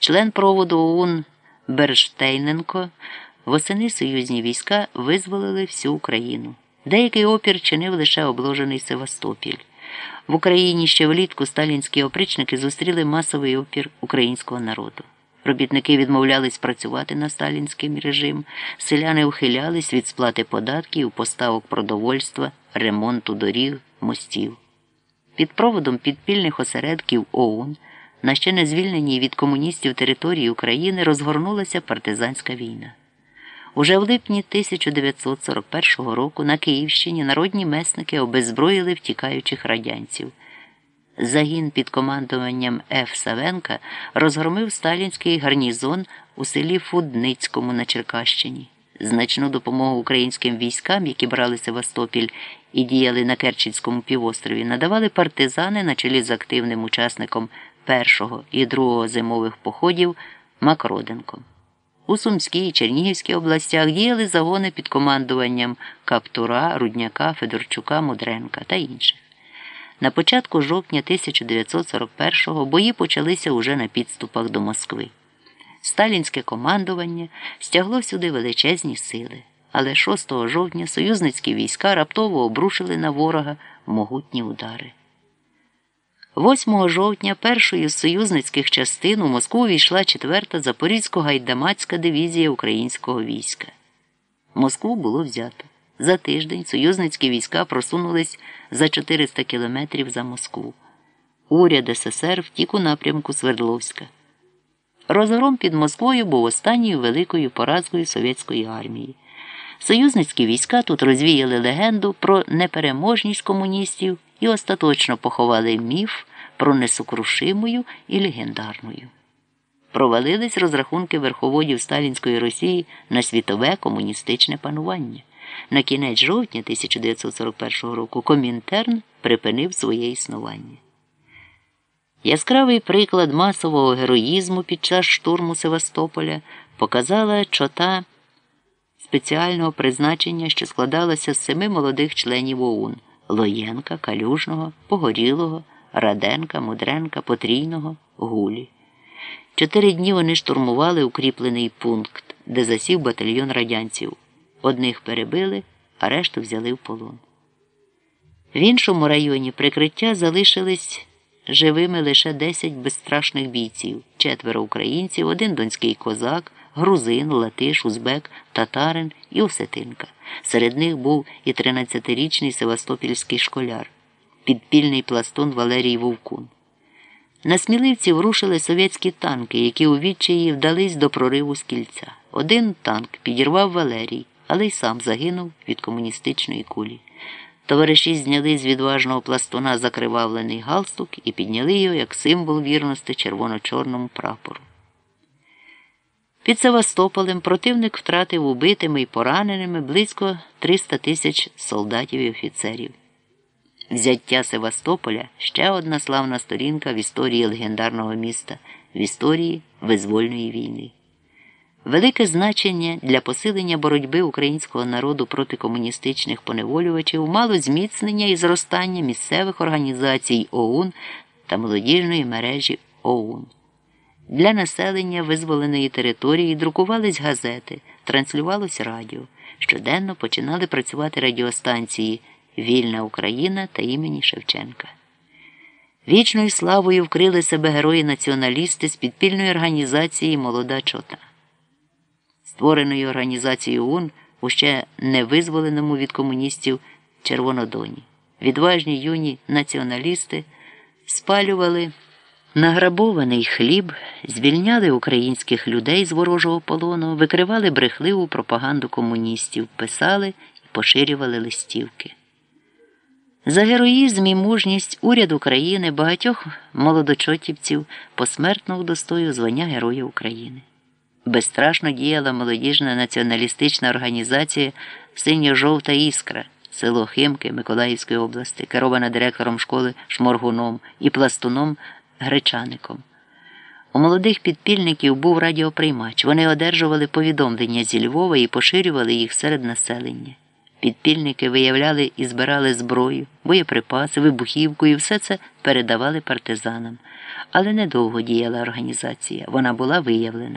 Член проводу ОУН Берштейненко восени союзні війська визволили всю Україну. Деякий опір чинив лише обложений Севастопіль. В Україні ще влітку сталінські опричники зустріли масовий опір українського народу. Робітники відмовлялись працювати на сталінський режим, селяни ухилялись від сплати податків, поставок продовольства, ремонту доріг, мостів. Під проводом підпільних осередків ОУН на ще не звільненій від комуністів території України розгорнулася партизанська війна. Уже в липні 1941 року на Київщині народні месники обеззброїли втікаючих радянців. Загін під командуванням Ф. Савенка розгромив сталінський гарнізон у селі Фудницькому на Черкащині. Значну допомогу українським військам, які брали Севастопіль і діяли на Керченському півострові, надавали партизани на чолі з активним учасником першого і другого зимових походів Макроденком. У Сумській і Чернігівській областях діяли загони під командуванням Каптура, Рудняка, Федорчука, Мудренка та інших. На початку жовтня 1941-го бої почалися уже на підступах до Москви. Сталінське командування стягло сюди величезні сили, але 6 жовтня союзницькі війська раптово обрушили на ворога могутні удари. 8 жовтня першою з союзницьких частин у Москву війшла 4-та Запорізько-гайдамацька дивізія українського війська. Москву було взято. За тиждень союзницькі війська просунулись за 400 кілометрів за Москву. Уряд СССР втік у напрямку Свердловська. Розгром під Москвою був останньою великою поразкою совєтської армії. Союзницькі війська тут розвіяли легенду про непереможність комуністів і остаточно поховали міф про несокрушимою і легендарною. Провалились розрахунки верховодів Сталінської Росії на світове комуністичне панування. На кінець жовтня 1941 року Комінтерн припинив своє існування. Яскравий приклад масового героїзму під час штурму Севастополя показала чота спеціального призначення, що складалася з семи молодих членів ОУН Лоєнка, Калюжного, Погорілого, Раденка, Мудренка, Потрійного, Гулі. Чотири дні вони штурмували укріплений пункт, де засів батальйон радянців. Одних перебили, а решту взяли в полон. В іншому районі прикриття залишились живими лише 10 безстрашних бійців, четверо українців, один донський козак, грузин, латиш, узбек, татарин і осетинка. Серед них був і 13-річний севастопільський школяр, підпільний пластун Валерій Вовкун. На сміливців рушили совєтські танки, які у відчаї вдались до прориву з кільця. Один танк підірвав Валерій, але й сам загинув від комуністичної кулі. Товариші зняли з відважного пластуна закривавлений галстук і підняли його як символ вірності червоно-чорному прапору. Під Севастополем противник втратив убитими і пораненими близько 300 тисяч солдатів і офіцерів. Взяття Севастополя ще одна славна сторінка в історії легендарного міста, в історії визвольної війни. Велике значення для посилення боротьби українського народу проти комуністичних поневолювачів мало зміцнення і зростання місцевих організацій ОУН та молодіжної мережі ОУН. Для населення визволеної території друкувались газети, транслювалось радіо. Щоденно починали працювати радіостанції Вільна Україна та імені Шевченка. Вічною славою вкрили себе герої-націоналісти з підпільної організації Молода Чота створеною організацією ОУН у ще не визволеному від комуністів Червонодоні. Відважні юні націоналісти спалювали награбований хліб, звільняли українських людей з ворожого полону, викривали брехливу пропаганду комуністів, писали і поширювали листівки. За героїзм і мужність уряд України багатьох молодочотівців посмертно удостою звання Героя України безстрашно діяла молодіжна націоналістична організація Синьо-жовта іскра, село Химки Миколаївської області, керована директором школи Шморгуном і пластуном Гречаником. У молодих підпільників був радіоприймач. Вони одержували повідомлення зі Львова і поширювали їх серед населення. Підпільники виявляли і збирали зброю, боєприпаси, вибухівку і все це передавали партизанам. Але недовго діяла організація, вона була виявлена.